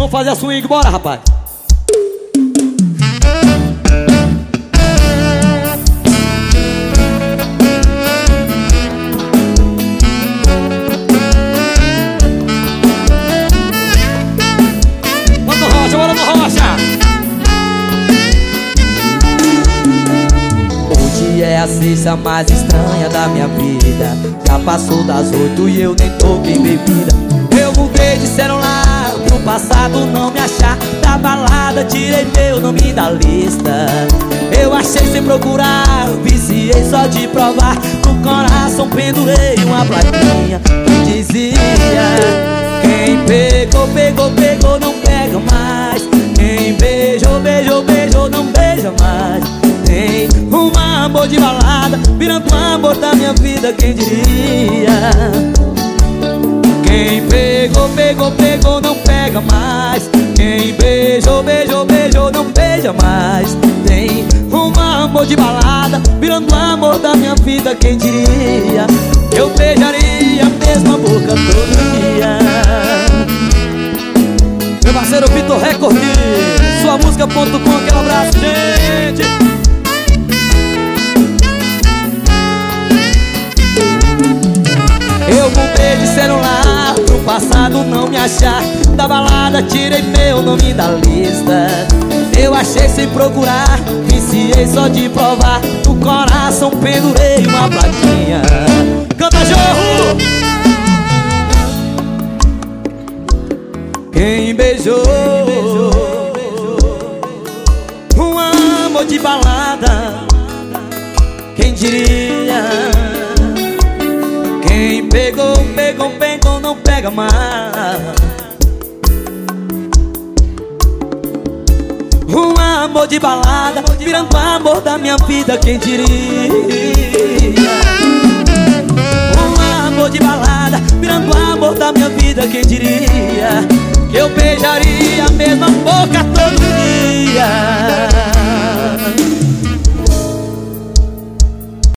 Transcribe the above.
Vamos fazer a swing, bora, rapaz. É a sexta mais estranha da minha vida. Já passou das oito e eu nem toquei bebida. Eu mudei de pro passado não me achar. Da balada tirei meu nome da lista. Eu achei sem procurar, viciei só de provar. No coração pendurei uma plaquinha que dizia Quem pegou, pegou, pegou, não pega mais. Quem beijou, beijou, beijou, não beija mais. Tem um amor de balada Virando o amor da minha vida, quem diria? Quem pegou, pegou, pegou, não pega mais. Quem beijou, beijou, beijou, não beija mais. Tem um amor de balada Virando o amor da minha vida, quem diria? Eu beijaria a mesma boca todo dia. Meu parceiro Vitor Record, sua música.com, aquele abraço, gente. Achar. Da balada tirei meu nome da lista. Eu achei sem procurar, viciei só de provar. No coração pendurei uma plaquinha. Canta, Jorro! Quem beijou? Um amor de balada. Quem diria? Quem pegou, pegou, pegou Mais. Um amor de balada Virando o amor da minha vida Quem diria? Um amor de balada Virando o amor da minha vida Quem diria? Que eu beijaria a mesma boca